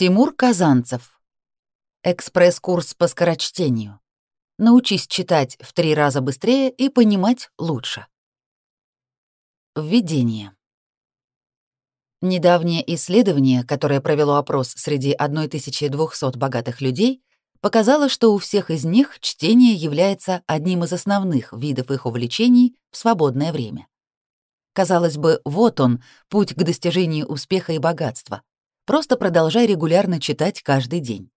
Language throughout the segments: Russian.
Тимур Казанцев. Экспресс-курс по скорочтению. Научись читать в три раза быстрее и понимать лучше. Введение. Недавнее исследование, которое провело опрос среди 1200 богатых людей, показало, что у всех из них чтение является одним из основных видов их увлечений в свободное время. Казалось бы, вот он, путь к достижению успеха и богатства. Просто продолжай регулярно читать каждый день.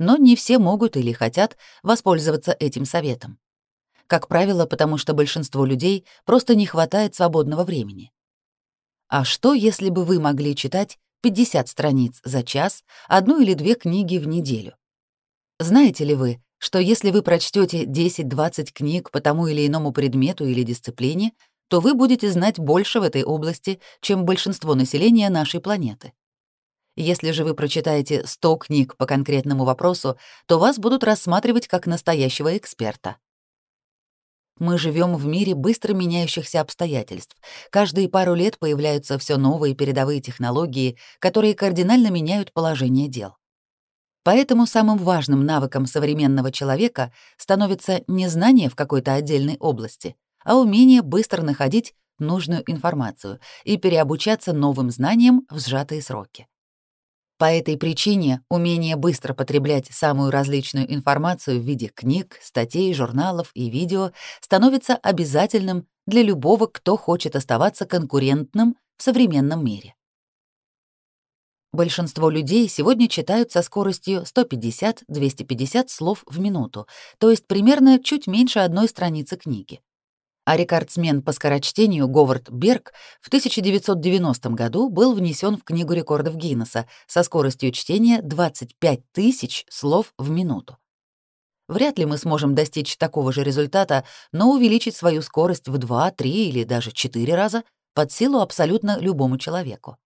Но не все могут или хотят воспользоваться этим советом. Как правило, потому что большинству людей просто не хватает свободного времени. А что, если бы вы могли читать 50 страниц за час, одну или две книги в неделю? Знаете ли вы, что если вы прочтете 10-20 книг по тому или иному предмету или дисциплине, то вы будете знать больше в этой области, чем большинство населения нашей планеты? Если же вы прочитаете 100 книг по конкретному вопросу, то вас будут рассматривать как настоящего эксперта. Мы живем в мире быстро меняющихся обстоятельств. Каждые пару лет появляются все новые передовые технологии, которые кардинально меняют положение дел. Поэтому самым важным навыком современного человека становится не знание в какой-то отдельной области, а умение быстро находить нужную информацию и переобучаться новым знаниям в сжатые сроки. По этой причине умение быстро потреблять самую различную информацию в виде книг, статей, журналов и видео становится обязательным для любого, кто хочет оставаться конкурентным в современном мире. Большинство людей сегодня читают со скоростью 150-250 слов в минуту, то есть примерно чуть меньше одной страницы книги а рекордсмен по скорочтению Говард Берг в 1990 году был внесен в Книгу рекордов Гиннесса со скоростью чтения 25 тысяч слов в минуту. Вряд ли мы сможем достичь такого же результата, но увеличить свою скорость в 2, 3 или даже 4 раза под силу абсолютно любому человеку.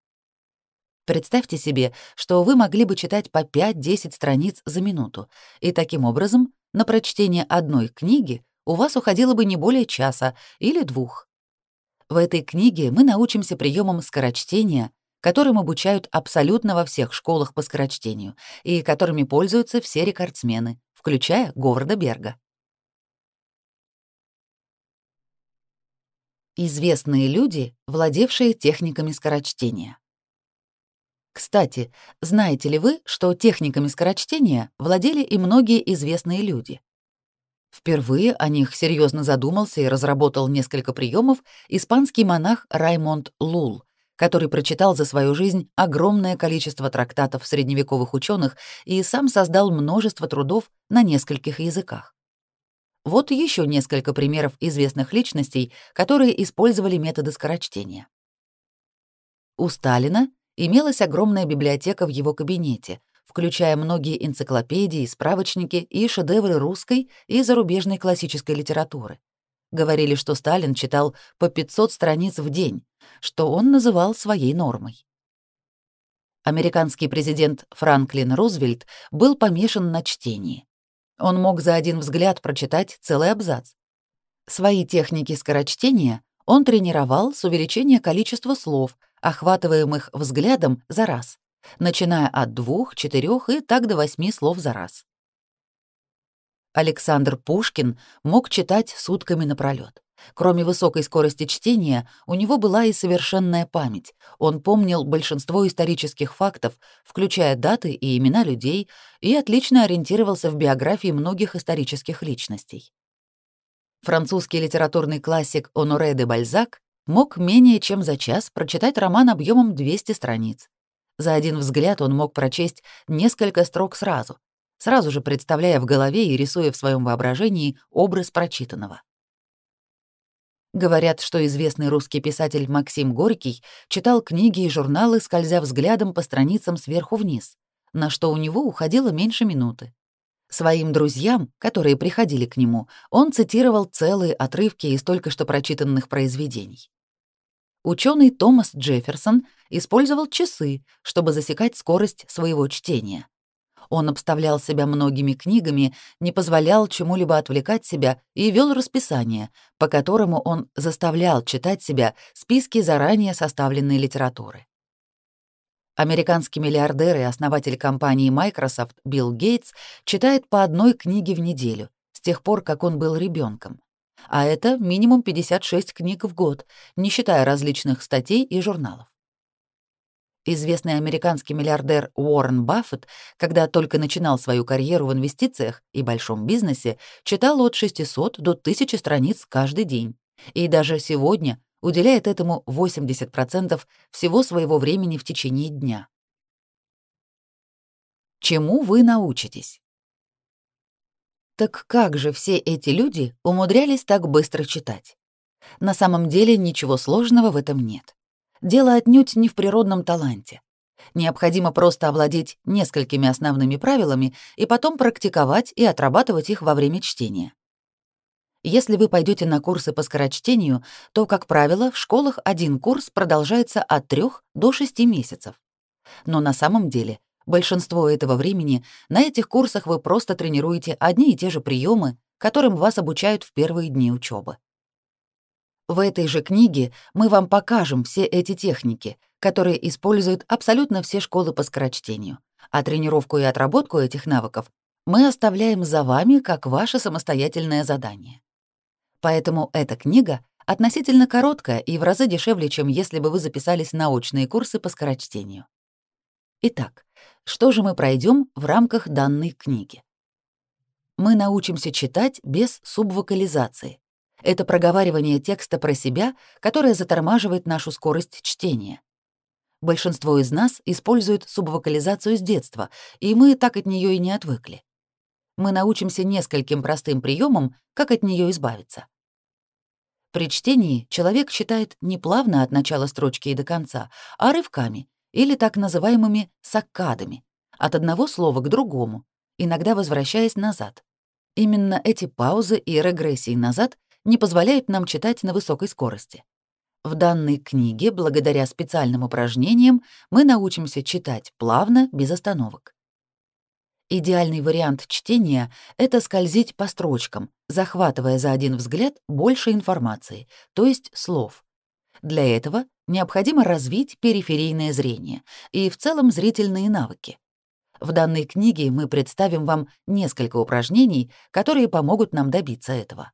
Представьте себе, что вы могли бы читать по 5-10 страниц за минуту, и таким образом на прочтение одной книги у вас уходило бы не более часа или двух. В этой книге мы научимся приемам скорочтения, которым обучают абсолютно во всех школах по скорочтению и которыми пользуются все рекордсмены, включая Говарда Берга. Известные люди, владевшие техниками скорочтения. Кстати, знаете ли вы, что техниками скорочтения владели и многие известные люди? Впервые о них серьезно задумался и разработал несколько приемов испанский монах Раймонд Лул, который прочитал за свою жизнь огромное количество трактатов средневековых ученых и сам создал множество трудов на нескольких языках. Вот еще несколько примеров известных личностей, которые использовали методы скорочтения. У Сталина имелась огромная библиотека в его кабинете, включая многие энциклопедии, справочники и шедевры русской и зарубежной классической литературы. Говорили, что Сталин читал по 500 страниц в день, что он называл своей нормой. Американский президент Франклин Рузвельт был помешан на чтении. Он мог за один взгляд прочитать целый абзац. Свои техники скорочтения он тренировал с увеличения количества слов, охватываемых взглядом за раз начиная от двух, четырех и так до восьми слов за раз. Александр Пушкин мог читать сутками напролёт. Кроме высокой скорости чтения, у него была и совершенная память. Он помнил большинство исторических фактов, включая даты и имена людей, и отлично ориентировался в биографии многих исторических личностей. Французский литературный классик Оноре де Бальзак мог менее чем за час прочитать роман объемом 200 страниц. За один взгляд он мог прочесть несколько строк сразу, сразу же представляя в голове и рисуя в своем воображении образ прочитанного. Говорят, что известный русский писатель Максим Горький читал книги и журналы, скользя взглядом по страницам сверху вниз, на что у него уходило меньше минуты. Своим друзьям, которые приходили к нему, он цитировал целые отрывки из только что прочитанных произведений. Ученый Томас Джефферсон использовал часы, чтобы засекать скорость своего чтения. Он обставлял себя многими книгами, не позволял чему-либо отвлекать себя и вел расписание, по которому он заставлял читать себя списки заранее составленной литературы. Американский миллиардер и основатель компании Microsoft Билл Гейтс читает по одной книге в неделю с тех пор, как он был ребенком. А это минимум 56 книг в год, не считая различных статей и журналов. Известный американский миллиардер Уоррен Баффет, когда только начинал свою карьеру в инвестициях и большом бизнесе, читал от 600 до 1000 страниц каждый день. И даже сегодня уделяет этому 80% всего своего времени в течение дня. Чему вы научитесь? Так как же все эти люди умудрялись так быстро читать? На самом деле ничего сложного в этом нет. Дело отнюдь не в природном таланте. Необходимо просто овладеть несколькими основными правилами и потом практиковать и отрабатывать их во время чтения. Если вы пойдете на курсы по скорочтению, то, как правило, в школах один курс продолжается от 3 до 6 месяцев. Но на самом деле большинство этого времени на этих курсах вы просто тренируете одни и те же приемы, которым вас обучают в первые дни учебы. В этой же книге мы вам покажем все эти техники, которые используют абсолютно все школы по скорочтению, а тренировку и отработку этих навыков мы оставляем за вами как ваше самостоятельное задание. Поэтому эта книга относительно короткая и в разы дешевле, чем если бы вы записались на очные курсы по скорочтению. Итак, что же мы пройдем в рамках данной книги? Мы научимся читать без субвокализации. Это проговаривание текста про себя, которое затормаживает нашу скорость чтения. Большинство из нас используют субвокализацию с детства, и мы так от нее и не отвыкли. Мы научимся нескольким простым приемам, как от нее избавиться. При чтении человек читает не плавно от начала строчки и до конца, а рывками или так называемыми саккадами, от одного слова к другому, иногда возвращаясь назад. Именно эти паузы и регрессии назад не позволяют нам читать на высокой скорости. В данной книге, благодаря специальным упражнениям, мы научимся читать плавно, без остановок. Идеальный вариант чтения — это скользить по строчкам, захватывая за один взгляд больше информации, то есть слов. Для этого необходимо развить периферийное зрение и в целом зрительные навыки. В данной книге мы представим вам несколько упражнений, которые помогут нам добиться этого.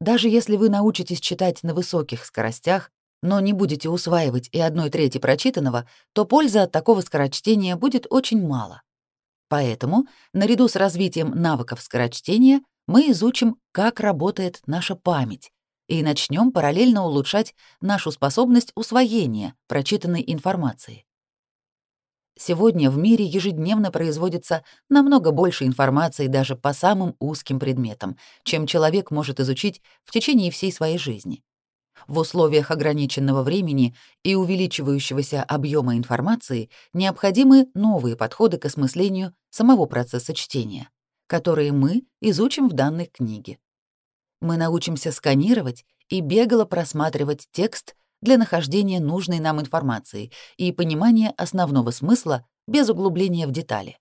Даже если вы научитесь читать на высоких скоростях, но не будете усваивать и одной трети прочитанного, то пользы от такого скорочтения будет очень мало. Поэтому, наряду с развитием навыков скорочтения, мы изучим, как работает наша память, и начнем параллельно улучшать нашу способность усвоения прочитанной информации. Сегодня в мире ежедневно производится намного больше информации даже по самым узким предметам, чем человек может изучить в течение всей своей жизни. В условиях ограниченного времени и увеличивающегося объема информации необходимы новые подходы к осмыслению самого процесса чтения, которые мы изучим в данной книге. Мы научимся сканировать и бегло просматривать текст для нахождения нужной нам информации и понимания основного смысла без углубления в детали.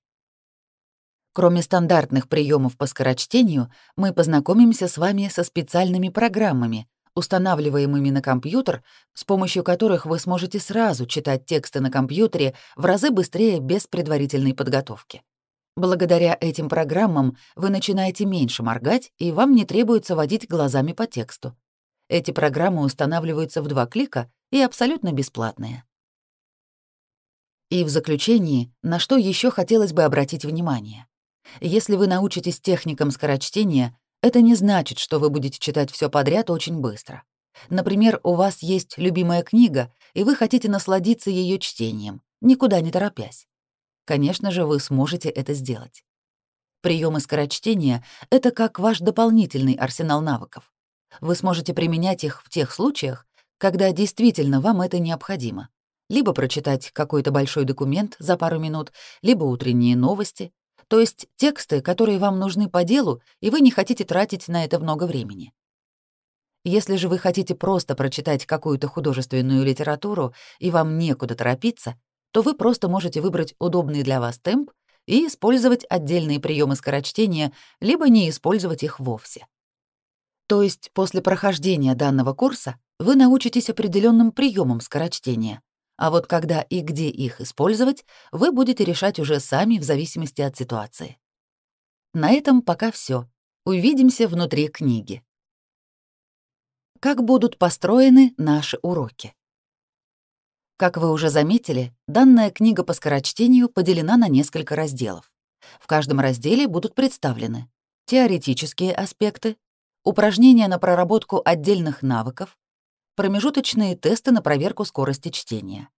Кроме стандартных приемов по скорочтению, мы познакомимся с вами со специальными программами, устанавливаемыми на компьютер, с помощью которых вы сможете сразу читать тексты на компьютере в разы быстрее без предварительной подготовки. Благодаря этим программам вы начинаете меньше моргать, и вам не требуется водить глазами по тексту. Эти программы устанавливаются в два клика и абсолютно бесплатные. И в заключении, на что еще хотелось бы обратить внимание. Если вы научитесь техникам скорочтения, это не значит, что вы будете читать все подряд очень быстро. Например, у вас есть любимая книга, и вы хотите насладиться ее чтением, никуда не торопясь. Конечно же, вы сможете это сделать. Приемы скорочтения — это как ваш дополнительный арсенал навыков. Вы сможете применять их в тех случаях, когда действительно вам это необходимо. Либо прочитать какой-то большой документ за пару минут, либо утренние новости, то есть тексты, которые вам нужны по делу, и вы не хотите тратить на это много времени. Если же вы хотите просто прочитать какую-то художественную литературу и вам некуда торопиться, то вы просто можете выбрать удобный для вас темп и использовать отдельные приемы скорочтения, либо не использовать их вовсе. То есть после прохождения данного курса вы научитесь определенным приемам скорочтения, А вот когда и где их использовать, вы будете решать уже сами в зависимости от ситуации. На этом пока все. Увидимся внутри книги. Как будут построены наши уроки? Как вы уже заметили, данная книга по скорочтению поделена на несколько разделов. В каждом разделе будут представлены теоретические аспекты, упражнения на проработку отдельных навыков, промежуточные тесты на проверку скорости чтения.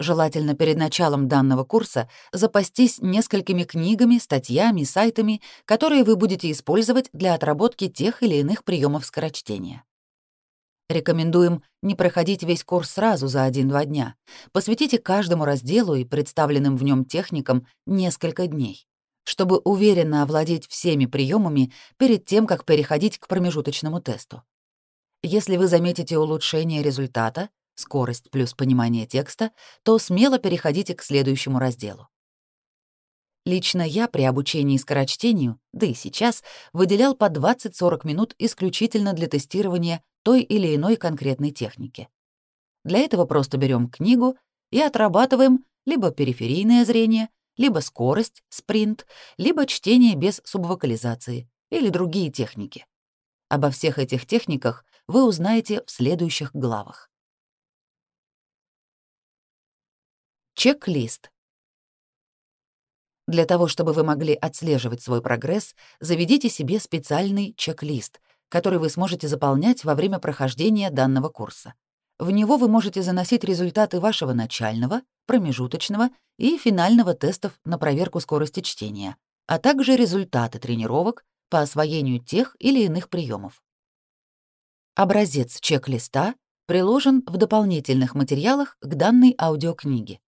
Желательно перед началом данного курса запастись несколькими книгами, статьями, сайтами, которые вы будете использовать для отработки тех или иных приемов скорочтения. Рекомендуем не проходить весь курс сразу за 1-2 дня. Посвятите каждому разделу и представленным в нем техникам несколько дней, чтобы уверенно овладеть всеми приемами перед тем, как переходить к промежуточному тесту. Если вы заметите улучшение результата, скорость плюс понимание текста, то смело переходите к следующему разделу. Лично я при обучении скорочтению, да и сейчас, выделял по 20-40 минут исключительно для тестирования той или иной конкретной техники. Для этого просто берем книгу и отрабатываем либо периферийное зрение, либо скорость, спринт, либо чтение без субвокализации или другие техники. Обо всех этих техниках вы узнаете в следующих главах. Чек-лист. Для того, чтобы вы могли отслеживать свой прогресс, заведите себе специальный чек-лист, который вы сможете заполнять во время прохождения данного курса. В него вы можете заносить результаты вашего начального, промежуточного и финального тестов на проверку скорости чтения, а также результаты тренировок по освоению тех или иных приемов. Образец чек-листа приложен в дополнительных материалах к данной аудиокниге.